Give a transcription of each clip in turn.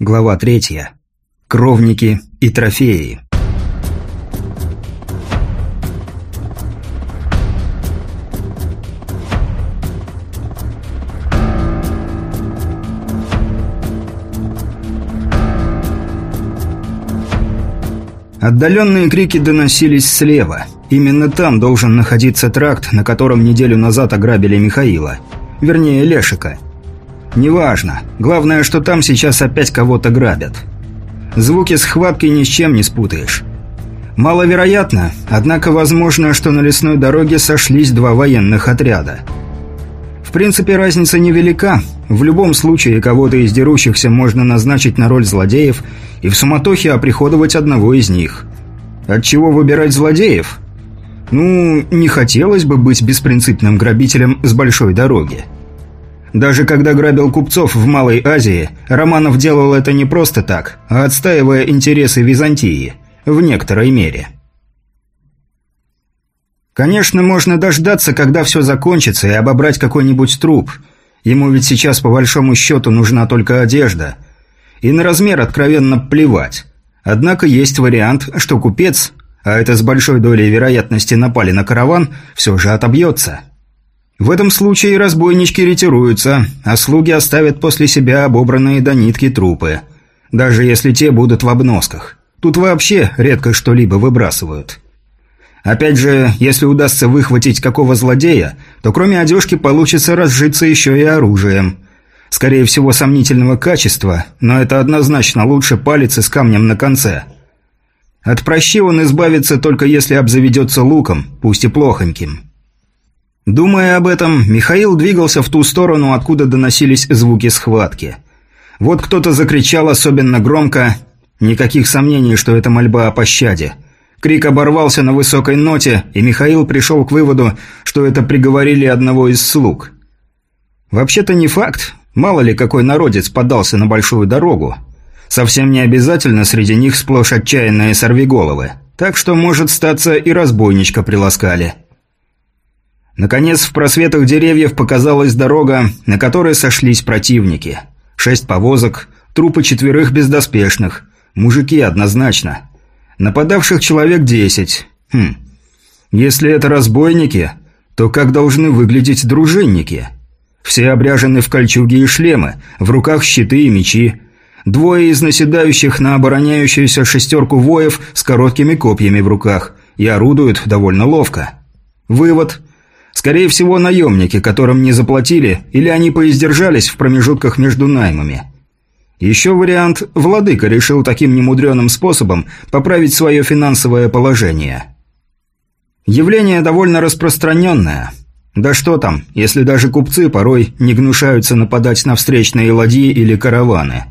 Глава третья. Кровники и трофеи. Отдаленные крики доносились слева. Именно там должен находиться тракт, на котором неделю назад ограбили Михаила. Вернее, Лешика – Неважно. Главное, что там сейчас опять кого-то грабят. Звуки схватки ни с чем не спутаешь. Маловероятно, однако возможно, что на лесной дороге сошлись два военных отряда. В принципе, разница невелика. В любом случае, кого-то из дерущихся можно назначить на роль злодеев и в суматохе оприходовать одного из них. От чего выбирать злодеев? Ну, не хотелось бы быть беспринципным грабителем с большой дороги. Даже когда грабил купцов в Малой Азии, Романов делал это не просто так, а отстаивая интересы Византии. В некоторой мере. Конечно, можно дождаться, когда все закончится, и обобрать какой-нибудь труп. Ему ведь сейчас, по большому счету, нужна только одежда. И на размер откровенно плевать. Однако есть вариант, что купец, а это с большой долей вероятности напали на караван, все же отобьется. В этом случае разбойнички ретируются, а слуги оставят после себя обобранные до нитки трупы. Даже если те будут в обносках. Тут вообще редко что-либо выбрасывают. Опять же, если удастся выхватить какого злодея, то кроме одежки получится разжиться еще и оружием. Скорее всего, сомнительного качества, но это однозначно лучше палец с камнем на конце. От прощи он избавится только если обзаведется луком, пусть и плохоньким. Думая об этом, Михаил двигался в ту сторону, откуда доносились звуки схватки. Вот кто-то закричал особенно громко. Никаких сомнений, что это мольба о пощаде. Крик оборвался на высокой ноте, и Михаил пришел к выводу, что это приговорили одного из слуг. Вообще-то не факт. Мало ли какой народец подался на большую дорогу. Совсем не обязательно среди них сплошь отчаянные сорвиголовы. Так что, может, статься и разбойничка приласкали. Наконец, в просветах деревьев показалась дорога, на которой сошлись противники. Шесть повозок, трупы четверых бездоспешных. Мужики однозначно. Нападавших человек десять. Хм. Если это разбойники, то как должны выглядеть дружинники? Все обряжены в кольчуги и шлемы, в руках щиты и мечи. Двое из наседающих на обороняющуюся шестерку воев с короткими копьями в руках и орудуют довольно ловко. Вывод – Скорее всего, наемники, которым не заплатили, или они поиздержались в промежутках между наймами. Еще вариант – владыка решил таким немудреным способом поправить свое финансовое положение. Явление довольно распространенное. Да что там, если даже купцы порой не гнушаются нападать на встречные ладьи или караваны.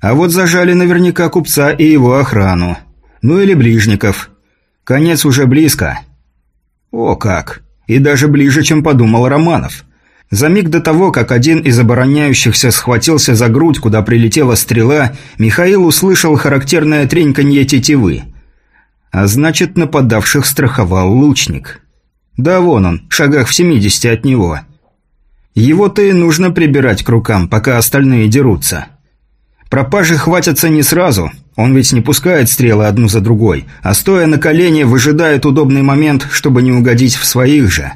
А вот зажали наверняка купца и его охрану. Ну или ближников. Конец уже близко. О как! И даже ближе, чем подумал Романов. За миг до того, как один из обороняющихся схватился за грудь, куда прилетела стрела, Михаил услышал характерное треньканье тетивы. А значит, нападавших страховал лучник. Да вон он, в шагах в семидесяти от него. Его-то и нужно прибирать к рукам, пока остальные дерутся. Пропажи хватятся не сразу, он ведь не пускает стрелы одну за другой, а стоя на колене выжидает удобный момент, чтобы не угодить в своих же.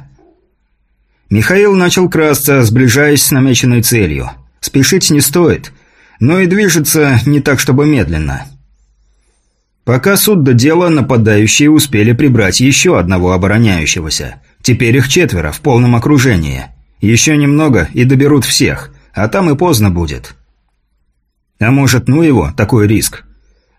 Михаил начал красться, сближаясь с намеченной целью. Спешить не стоит, но и движется не так, чтобы медленно. Пока суд до дела, нападающие успели прибрать еще одного обороняющегося. Теперь их четверо, в полном окружении. Еще немного и доберут всех, а там и поздно будет. А может, ну его, такой риск.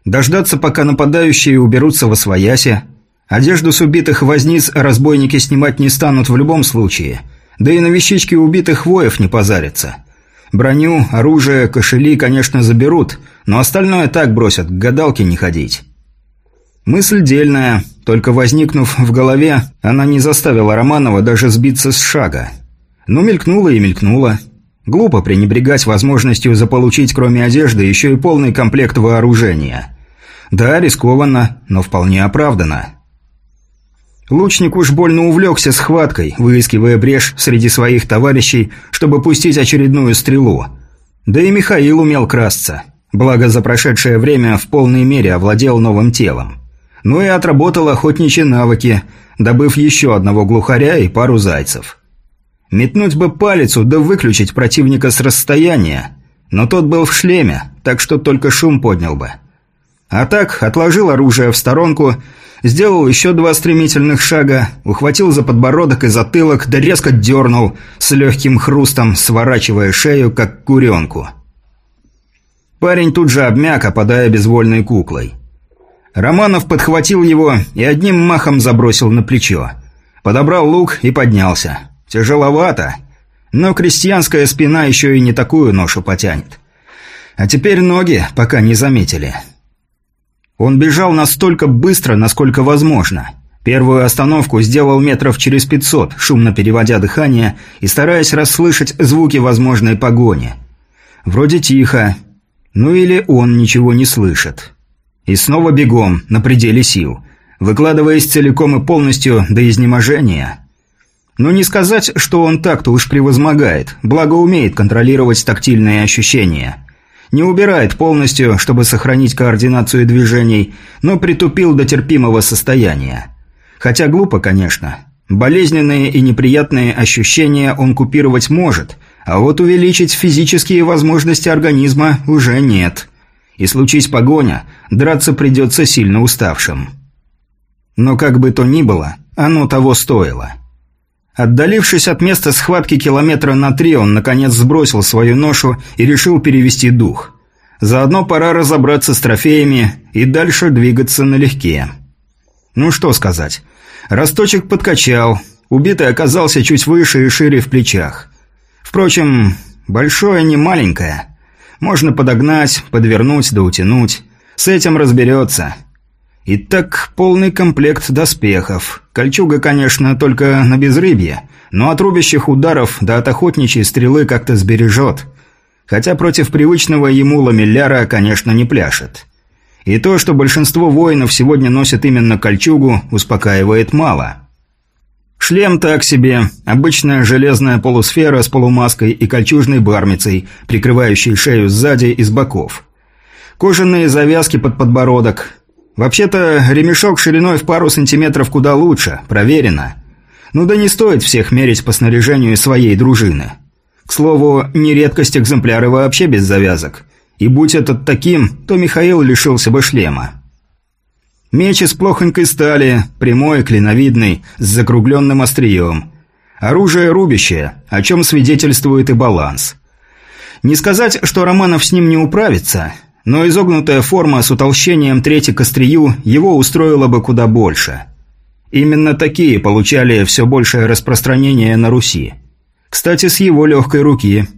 Дождаться, пока нападающие уберутся во своясе. Одежду с убитых возниц разбойники снимать не станут в любом случае. Да и на вещички убитых воев не позарятся. Броню, оружие, кошели, конечно, заберут, но остальное так бросят, к гадалке не ходить. Мысль дельная, только возникнув в голове, она не заставила Романова даже сбиться с шага. Ну, мелькнула и мелькнула. Глупо пренебрегать возможностью заполучить кроме одежды еще и полный комплект вооружения. Да, рискованно, но вполне оправданно. Лучник уж больно увлекся схваткой, выискивая брешь среди своих товарищей, чтобы пустить очередную стрелу. Да и Михаил умел красться. Благо, за прошедшее время в полной мере овладел новым телом. Ну и отработал охотничьи навыки, добыв еще одного глухаря и пару зайцев. Метнуть бы палицу, да выключить противника с расстояния, но тот был в шлеме, так что только шум поднял бы. А так, отложил оружие в сторонку, сделал еще два стремительных шага, ухватил за подбородок и затылок, да резко дернул, с легким хрустом сворачивая шею, как куренку. Парень тут же обмяк, опадая безвольной куклой. Романов подхватил его и одним махом забросил на плечо. Подобрал лук и поднялся. Тяжеловато, но крестьянская спина еще и не такую ношу потянет. А теперь ноги пока не заметили. Он бежал настолько быстро, насколько возможно. Первую остановку сделал метров через пятьсот, шумно переводя дыхание и стараясь расслышать звуки возможной погони. Вроде тихо. Ну или он ничего не слышит. И снова бегом, на пределе сил, выкладываясь целиком и полностью до изнеможения. Но не сказать, что он так-то уж превозмогает, благо умеет контролировать тактильные ощущения. Не убирает полностью, чтобы сохранить координацию движений, но притупил до терпимого состояния. Хотя глупо, конечно. Болезненные и неприятные ощущения он купировать может, а вот увеличить физические возможности организма уже нет. И случись погоня, драться придется сильно уставшим. Но как бы то ни было, оно того стоило. Отдалившись от места схватки километра на три, он, наконец, сбросил свою ношу и решил перевести дух. Заодно пора разобраться с трофеями и дальше двигаться налегке. Ну что сказать. Росточек подкачал, убитый оказался чуть выше и шире в плечах. Впрочем, большое не маленькое. Можно подогнать, подвернуть да утянуть. С этим разберется. Итак, полный комплект доспехов. Кольчуга, конечно, только на безрыбье, но от рубящих ударов до от охотничьей стрелы как-то сбережет. Хотя против привычного ему ламелляра, конечно, не пляшет. И то, что большинство воинов сегодня носят именно кольчугу, успокаивает мало. Шлем так себе, обычная железная полусфера с полумаской и кольчужной бармицей, прикрывающей шею сзади и с боков. Кожаные завязки под подбородок, Вообще-то, ремешок шириной в пару сантиметров куда лучше, проверено. Ну да не стоит всех мерить по снаряжению своей дружины. К слову, не редкость экземпляры вообще без завязок. И будь этот таким, то Михаил лишился бы шлема. Меч из плохонькой стали, прямой, клиновидный, с закругленным острием. Оружие рубящее, о чем свидетельствует и баланс. Не сказать, что Романов с ним не управится – но изогнутая форма с утолщением трети к острию его устроила бы куда больше. Именно такие получали все большее распространение на Руси. Кстати, с его легкой руки.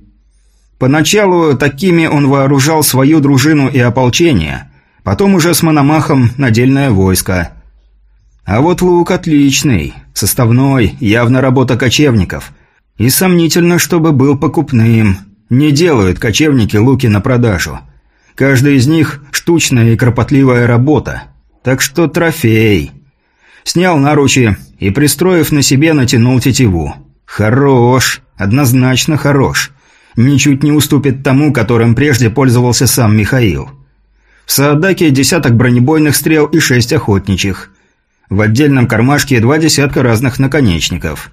Поначалу такими он вооружал свою дружину и ополчение, потом уже с мономахом надельное войско. А вот лук отличный, составной, явно работа кочевников. И сомнительно, чтобы был покупным. Не делают кочевники луки на продажу – Каждый из них – штучная и кропотливая работа. Так что трофей. Снял наручи и, пристроив на себе, натянул тетиву. Хорош, однозначно хорош. Ничуть не уступит тому, которым прежде пользовался сам Михаил. В Саадаке десяток бронебойных стрел и шесть охотничьих. В отдельном кармашке два десятка разных наконечников.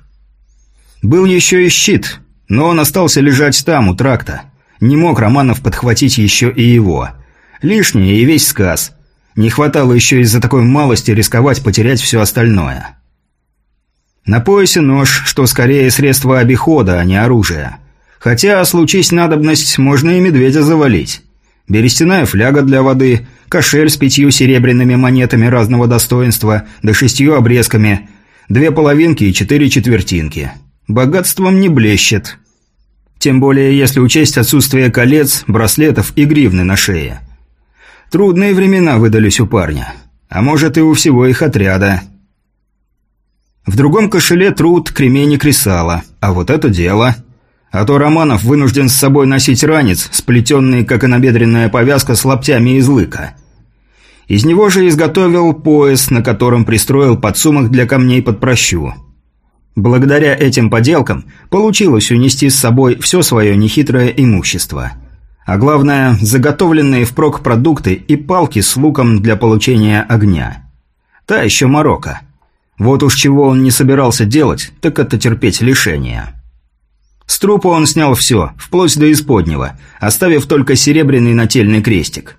Был еще и щит, но он остался лежать там, у тракта. Не мог Романов подхватить еще и его. Лишнее и весь сказ. Не хватало еще из-за такой малости рисковать потерять все остальное. На поясе нож, что скорее средство обихода, а не оружие. Хотя, случись надобность, можно и медведя завалить. Берестяная фляга для воды, кошель с пятью серебряными монетами разного достоинства, да шестью обрезками, две половинки и четыре четвертинки. Богатством не блещет. Тем более, если учесть отсутствие колец, браслетов и гривны на шее. Трудные времена выдались у парня. А может и у всего их отряда. В другом кошеле труд, кремень и кресало. А вот это дело. А то Романов вынужден с собой носить ранец, сплетенный, как и набедренная повязка, с лаптями из лыка. Из него же изготовил пояс, на котором пристроил подсумок для камней под прощу. Благодаря этим поделкам получилось унести с собой все свое нехитрое имущество. А главное, заготовленные впрок продукты и палки с луком для получения огня. Та еще морока. Вот уж чего он не собирался делать, так это терпеть лишения. С трупа он снял все, вплоть до исподнего, оставив только серебряный нательный крестик.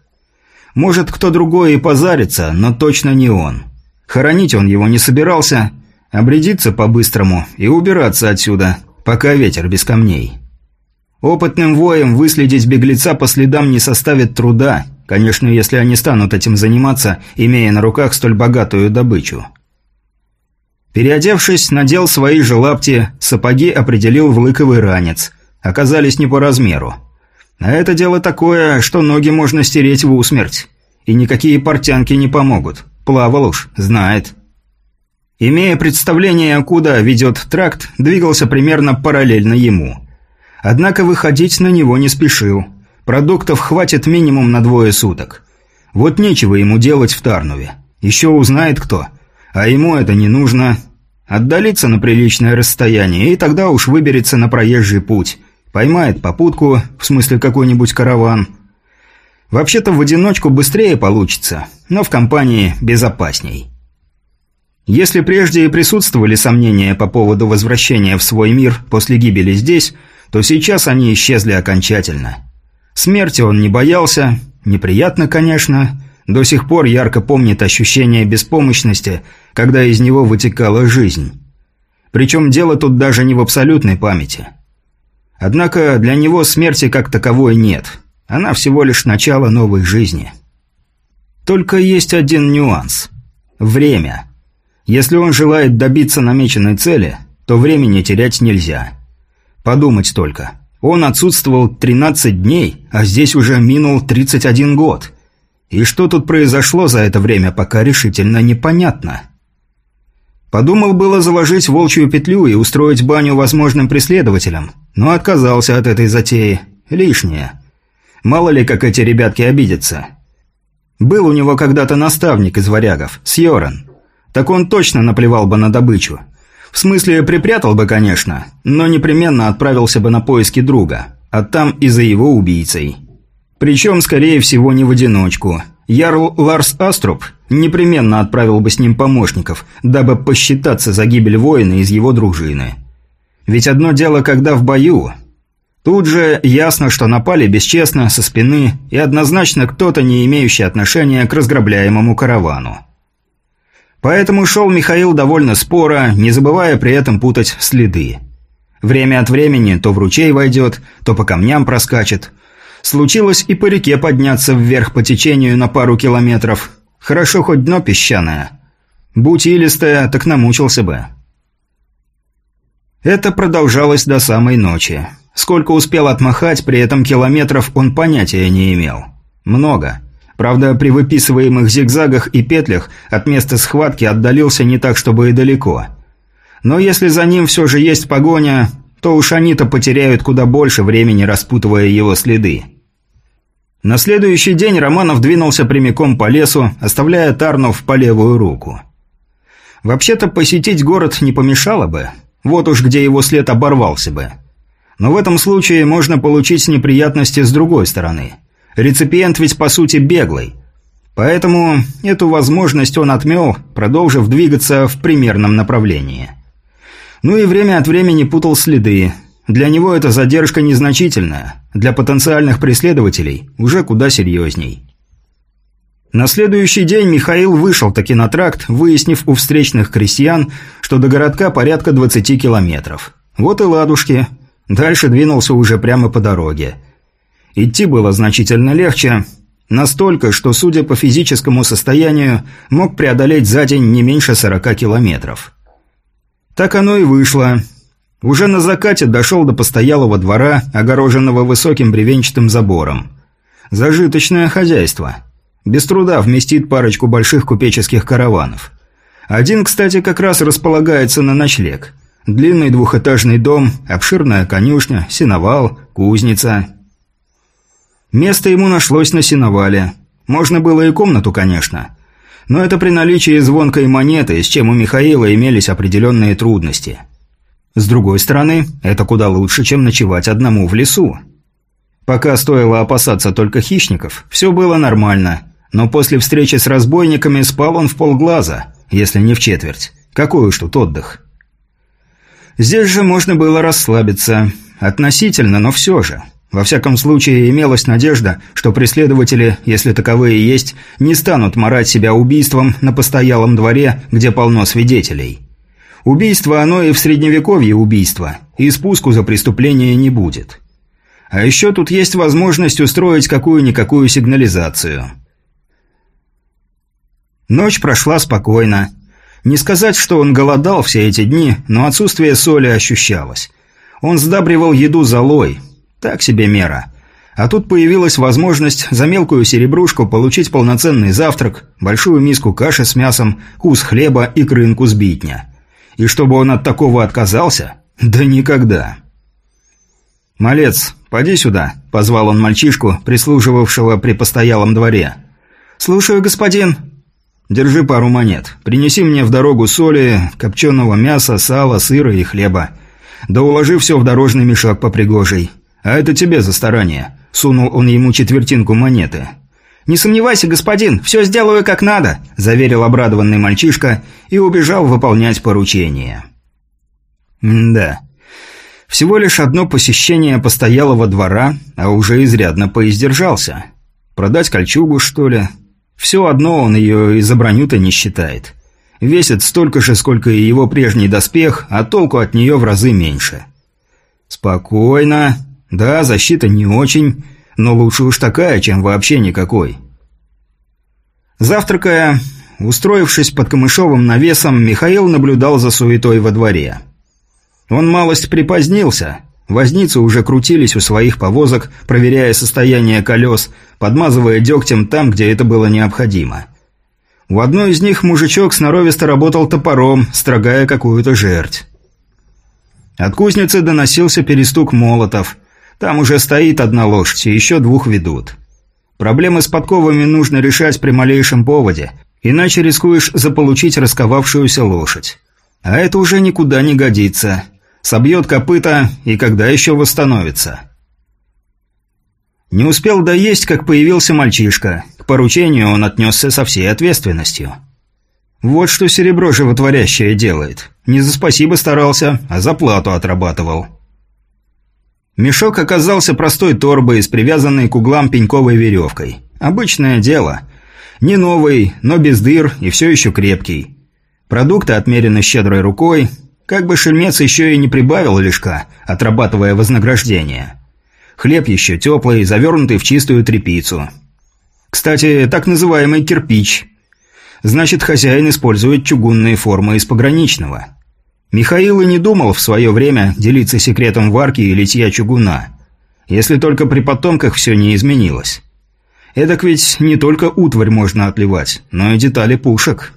Может, кто другой и позарится, но точно не он. Хоронить он его не собирался, обрядиться по-быстрому и убираться отсюда, пока ветер без камней. Опытным воем выследить беглеца по следам не составит труда, конечно, если они станут этим заниматься, имея на руках столь богатую добычу. Переодевшись, надел свои же лапти, сапоги определил в лыковый ранец. Оказались не по размеру. А это дело такое, что ноги можно стереть в усмерть. И никакие портянки не помогут. Плавал уж, знает. Имея представление, куда ведет тракт, двигался примерно параллельно ему. Однако выходить на него не спешил. Продуктов хватит минимум на двое суток. Вот нечего ему делать в Тарнове. Еще узнает кто. А ему это не нужно. Отдалиться на приличное расстояние, и тогда уж выберется на проезжий путь. Поймает попутку, в смысле какой-нибудь караван. Вообще-то в одиночку быстрее получится, но в компании безопасней. Если прежде и присутствовали сомнения по поводу возвращения в свой мир после гибели здесь – то сейчас они исчезли окончательно. Смерти он не боялся, неприятно, конечно, до сих пор ярко помнит ощущение беспомощности, когда из него вытекала жизнь. Причем дело тут даже не в абсолютной памяти. Однако для него смерти как таковой нет. Она всего лишь начало новой жизни. Только есть один нюанс. Время. Если он желает добиться намеченной цели, то времени терять нельзя. Подумать только. Он отсутствовал 13 дней, а здесь уже минул 31 год. И что тут произошло за это время, пока решительно непонятно. Подумал было заложить волчью петлю и устроить баню возможным преследователям, но отказался от этой затеи. Лишнее. Мало ли, как эти ребятки обидятся. Был у него когда-то наставник из варягов, Сьоран. Так он точно наплевал бы на добычу. В смысле, припрятал бы, конечно, но непременно отправился бы на поиски друга, а там и за его убийцей. Причем, скорее всего, не в одиночку. Ярл Ларс Аструб непременно отправил бы с ним помощников, дабы посчитаться за гибель воина из его дружины. Ведь одно дело, когда в бою. Тут же ясно, что напали бесчестно, со спины, и однозначно кто-то, не имеющий отношения к разграбляемому каравану. Поэтому шел Михаил довольно споро, не забывая при этом путать следы. Время от времени то в ручей войдет, то по камням проскачет. Случилось и по реке подняться вверх по течению на пару километров. Хорошо хоть дно песчаное. Будь илистое, так намучился бы. Это продолжалось до самой ночи. Сколько успел отмахать, при этом километров он понятия не имел. Много. Правда, при выписываемых зигзагах и петлях от места схватки отдалился не так, чтобы и далеко. Но если за ним все же есть погоня, то уж они-то потеряют куда больше времени, распутывая его следы. На следующий день Романов двинулся прямиком по лесу, оставляя Тарнов по левую руку. Вообще-то посетить город не помешало бы, вот уж где его след оборвался бы. Но в этом случае можно получить неприятности с другой стороны – Реципиент ведь по сути беглый. Поэтому эту возможность он отмел, продолжив двигаться в примерном направлении. Ну и время от времени путал следы. Для него эта задержка незначительная, для потенциальных преследователей уже куда серьезней. На следующий день Михаил вышел таки на тракт, выяснив у встречных крестьян, что до городка порядка 20 километров. Вот и ладушки. Дальше двинулся уже прямо по дороге – Идти было значительно легче, настолько, что, судя по физическому состоянию, мог преодолеть за день не меньше 40 километров. Так оно и вышло. Уже на закате дошел до постоялого двора, огороженного высоким бревенчатым забором. Зажиточное хозяйство. Без труда вместит парочку больших купеческих караванов. Один, кстати, как раз располагается на ночлег. Длинный двухэтажный дом, обширная конюшня, сеновал, кузница – Место ему нашлось на сеновале. Можно было и комнату, конечно. Но это при наличии звонкой монеты, с чем у Михаила имелись определенные трудности. С другой стороны, это куда лучше, чем ночевать одному в лесу. Пока стоило опасаться только хищников, все было нормально. Но после встречи с разбойниками спал он в полглаза, если не в четверть. Какой уж тут отдых. Здесь же можно было расслабиться. Относительно, но все же. Во всяком случае, имелась надежда, что преследователи, если таковые есть, не станут морать себя убийством на постоялом дворе, где полно свидетелей. Убийство оно и в средневековье убийство, и спуску за преступление не будет. А еще тут есть возможность устроить какую-никакую сигнализацию. Ночь прошла спокойно. Не сказать, что он голодал все эти дни, но отсутствие соли ощущалось. Он сдабривал еду золой. Так себе мера. А тут появилась возможность за мелкую серебрушку получить полноценный завтрак, большую миску каши с мясом, кус хлеба и крынку сбитня. И чтобы он от такого отказался? Да никогда. «Малец, поди сюда», – позвал он мальчишку, прислуживавшего при постоялом дворе. «Слушаю, господин». «Держи пару монет. Принеси мне в дорогу соли, копченого мяса, сала, сыра и хлеба. Да уложи все в дорожный мешок по пригожей. А это тебе за старание». Сунул он ему четвертинку монеты. «Не сомневайся, господин, все сделаю как надо», – заверил обрадованный мальчишка и убежал выполнять поручение. Да. Всего лишь одно посещение постоялого двора, а уже изрядно поиздержался. Продать кольчугу, что ли? Все одно он ее и за броню-то не считает. Весит столько же, сколько и его прежний доспех, а толку от нее в разы меньше. Спокойно. Да, защита не очень, но лучше уж такая, чем вообще никакой. Завтракая, устроившись под камышовым навесом, Михаил наблюдал за суетой во дворе. Он малость припозднился. Возницы уже крутились у своих повозок, проверяя состояние колес, подмазывая дегтем там, где это было необходимо. В одной из них мужичок сноровисто работал топором, строгая какую-то жерть. От кузницы доносился перестук молотов. Там уже стоит одна лошадь, и еще двух ведут. Проблемы с подковами нужно решать при малейшем поводе, иначе рискуешь заполучить расковавшуюся лошадь. А это уже никуда не годится. Собьет копыта, и когда еще восстановится? Не успел доесть, как появился мальчишка. К поручению он отнесся со всей ответственностью. Вот что серебро животворящее делает. Не за спасибо старался, а за плату отрабатывал. Мешок оказался простой торбой с привязанной к углам пеньковой веревкой. Обычное дело. Не новый, но без дыр и все еще крепкий. Продукты отмерены щедрой рукой. Как бы шельмец еще и не прибавил лишка, отрабатывая вознаграждение. Хлеб еще теплый, завернутый в чистую тряпицу. Кстати, так называемый кирпич. Значит, хозяин использует чугунные формы из пограничного. Михаил и не думал в свое время делиться секретом варки и литья чугуна. Если только при потомках все не изменилось. Эдак ведь не только утварь можно отливать, но и детали пушек.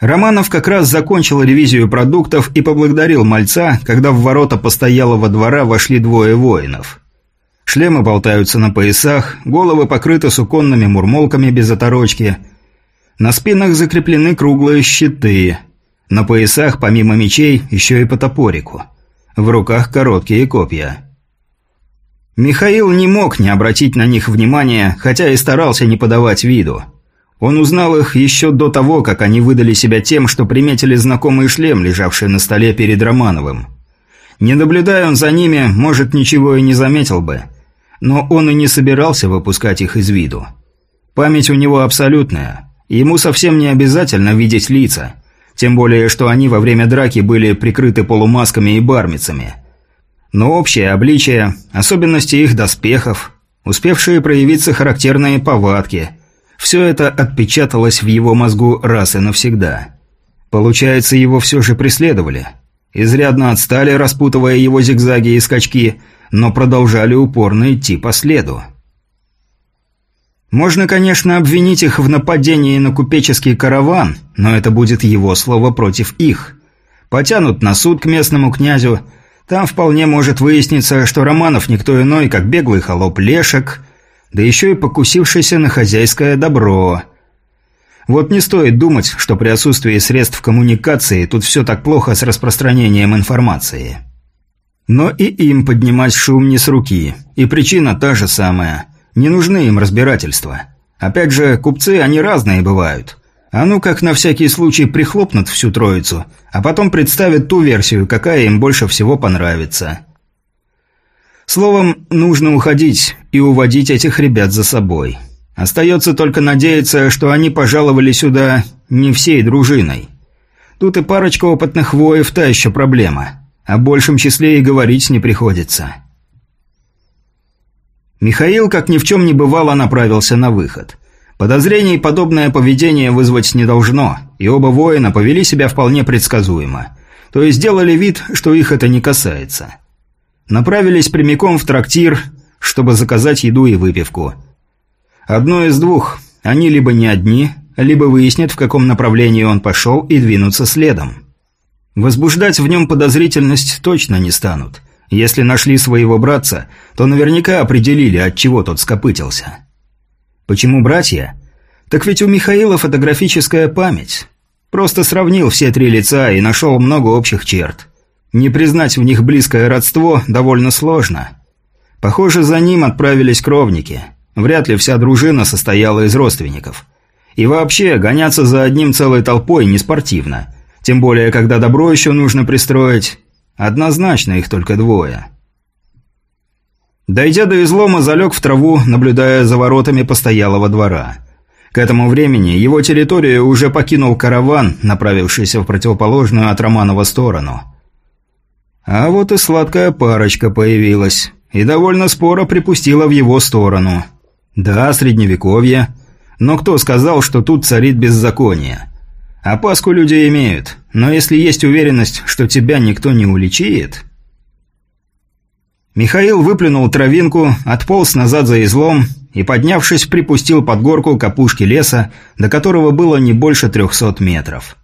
Романов как раз закончил ревизию продуктов и поблагодарил мальца, когда в ворота постоялого двора вошли двое воинов. Шлемы болтаются на поясах, головы покрыты суконными мурмолками без оторочки. На спинах закреплены круглые щиты – на поясах, помимо мечей, еще и по топорику. В руках короткие копья. Михаил не мог не обратить на них внимания, хотя и старался не подавать виду. Он узнал их еще до того, как они выдали себя тем, что приметили знакомый шлем, лежавший на столе перед Романовым. Не наблюдая он за ними, может, ничего и не заметил бы. Но он и не собирался выпускать их из виду. Память у него абсолютная. Ему совсем не обязательно видеть лица. Тем более, что они во время драки были прикрыты полумасками и бармицами. Но общее обличие, особенности их доспехов, успевшие проявиться характерные повадки – все это отпечаталось в его мозгу раз и навсегда. Получается, его все же преследовали. Изрядно отстали, распутывая его зигзаги и скачки, но продолжали упорно идти по следу. Можно, конечно, обвинить их в нападении на купеческий караван, но это будет его слово против их. Потянут на суд к местному князю. Там вполне может выясниться, что Романов никто иной, как беглый холоп Лешек, да еще и покусившийся на хозяйское добро. Вот не стоит думать, что при отсутствии средств коммуникации тут все так плохо с распространением информации. Но и им поднимать шум не с руки. И причина та же самая. Не нужны им разбирательства. Опять же, купцы, они разные бывают. А ну как на всякий случай прихлопнут всю троицу, а потом представят ту версию, какая им больше всего понравится. Словом, нужно уходить и уводить этих ребят за собой. Остается только надеяться, что они пожаловали сюда не всей дружиной. Тут и парочка опытных воев – та еще проблема. О большем числе и говорить не приходится. Михаил, как ни в чем не бывало, направился на выход. Подозрений подобное поведение вызвать не должно, и оба воина повели себя вполне предсказуемо. То есть сделали вид, что их это не касается. Направились прямиком в трактир, чтобы заказать еду и выпивку. Одно из двух. Они либо не одни, либо выяснят, в каком направлении он пошел, и двинутся следом. Возбуждать в нем подозрительность точно не станут – если нашли своего братца, то наверняка определили, от чего тот скопытился. Почему братья? Так ведь у Михаила фотографическая память. Просто сравнил все три лица и нашел много общих черт. Не признать в них близкое родство довольно сложно. Похоже, за ним отправились кровники. Вряд ли вся дружина состояла из родственников. И вообще, гоняться за одним целой толпой не спортивно. Тем более, когда добро еще нужно пристроить, Однозначно их только двое. Дойдя до излома, залег в траву, наблюдая за воротами постоялого двора. К этому времени его территорию уже покинул караван, направившийся в противоположную от Романова сторону. А вот и сладкая парочка появилась, и довольно споро припустила в его сторону. Да, средневековье, но кто сказал, что тут царит беззаконие? Опаску люди имеют, но если есть уверенность, что тебя никто не уличит... Михаил выплюнул травинку, отполз назад за излом и, поднявшись, припустил под горку к опушке леса, до которого было не больше трехсот метров.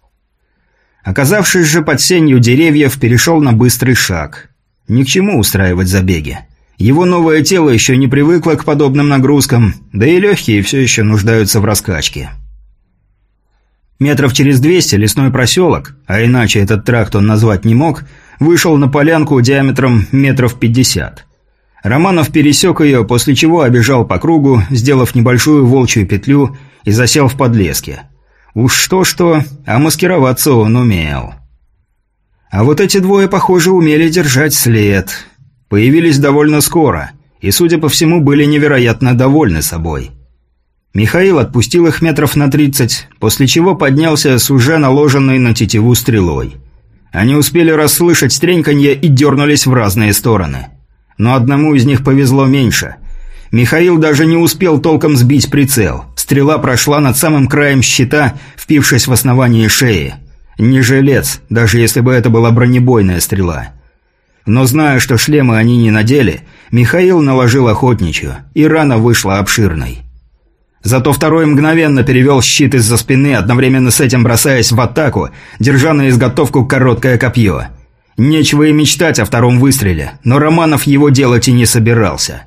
Оказавшись же под сенью деревьев, перешел на быстрый шаг. Ни к чему устраивать забеги. Его новое тело еще не привыкло к подобным нагрузкам, да и легкие все еще нуждаются в раскачке. Метров через двести лесной проселок, а иначе этот тракт он назвать не мог, вышел на полянку диаметром метров пятьдесят. Романов пересек ее, после чего обежал по кругу, сделав небольшую волчью петлю и засел в подлеске. Уж что-что, а маскироваться он умел. А вот эти двое, похоже, умели держать след. Появились довольно скоро, и, судя по всему, были невероятно довольны собой. Михаил отпустил их метров на тридцать, после чего поднялся с уже наложенной на тетиву стрелой. Они успели расслышать стреньканье и дернулись в разные стороны. Но одному из них повезло меньше. Михаил даже не успел толком сбить прицел. Стрела прошла над самым краем щита, впившись в основание шеи. Не жилец, даже если бы это была бронебойная стрела. Но зная, что шлемы они не надели, Михаил наложил охотничью, и рана вышла обширной. Зато второй мгновенно перевел щит из-за спины, одновременно с этим бросаясь в атаку, держа на изготовку короткое копье. Нечего и мечтать о втором выстреле, но Романов его делать и не собирался.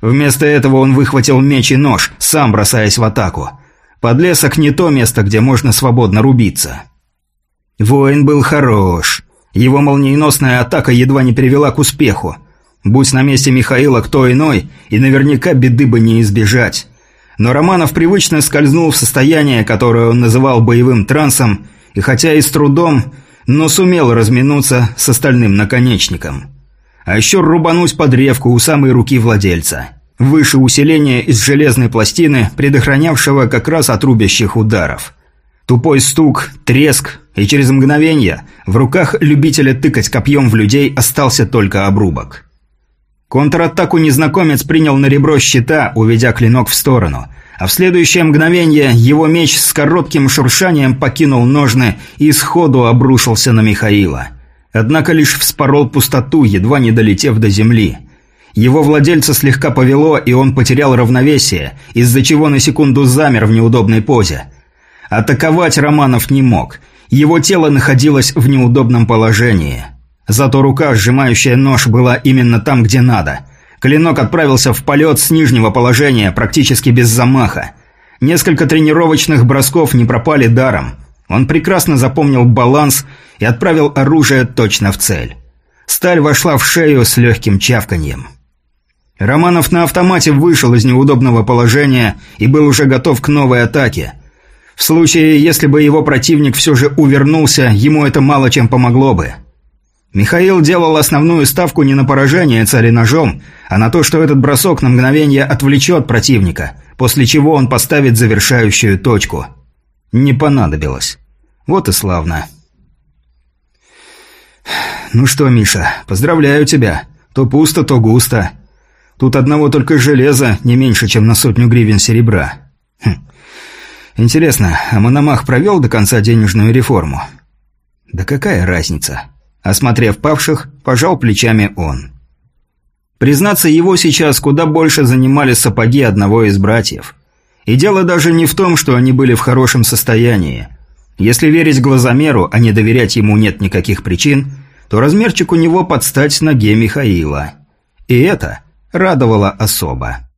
Вместо этого он выхватил меч и нож, сам бросаясь в атаку. Подлесок не то место, где можно свободно рубиться. Воин был хорош. Его молниеносная атака едва не привела к успеху. Будь на месте Михаила кто иной, и наверняка беды бы не избежать. Но Романов привычно скользнул в состояние, которое он называл боевым трансом, и хотя и с трудом, но сумел разминуться с остальным наконечником. А еще рубануть под древку у самой руки владельца. Выше усиления из железной пластины, предохранявшего как раз от рубящих ударов. Тупой стук, треск, и через мгновение в руках любителя тыкать копьем в людей остался только обрубок. Контратаку незнакомец принял на ребро щита, уведя клинок в сторону. А в следующее мгновение его меч с коротким шуршанием покинул ножны и сходу обрушился на Михаила. Однако лишь вспорол пустоту, едва не долетев до земли. Его владельца слегка повело, и он потерял равновесие, из-за чего на секунду замер в неудобной позе. Атаковать Романов не мог. Его тело находилось в неудобном положении. Зато рука, сжимающая нож, была именно там, где надо. Клинок отправился в полет с нижнего положения, практически без замаха. Несколько тренировочных бросков не пропали даром. Он прекрасно запомнил баланс и отправил оружие точно в цель. Сталь вошла в шею с легким чавканьем. Романов на автомате вышел из неудобного положения и был уже готов к новой атаке. В случае, если бы его противник все же увернулся, ему это мало чем помогло бы. Михаил делал основную ставку не на поражение цели ножом, а на то, что этот бросок на мгновение отвлечет противника, после чего он поставит завершающую точку. Не понадобилось. Вот и славно. «Ну что, Миша, поздравляю тебя. То пусто, то густо. Тут одного только железа не меньше, чем на сотню гривен серебра. Хм. Интересно, а Мономах провел до конца денежную реформу? Да какая разница? Осмотрев павших, пожал плечами он. Признаться, его сейчас куда больше занимали сапоги одного из братьев. И дело даже не в том, что они были в хорошем состоянии. Если верить глазомеру, а не доверять ему нет никаких причин, то размерчик у него под стать ноге Михаила. И это радовало особо.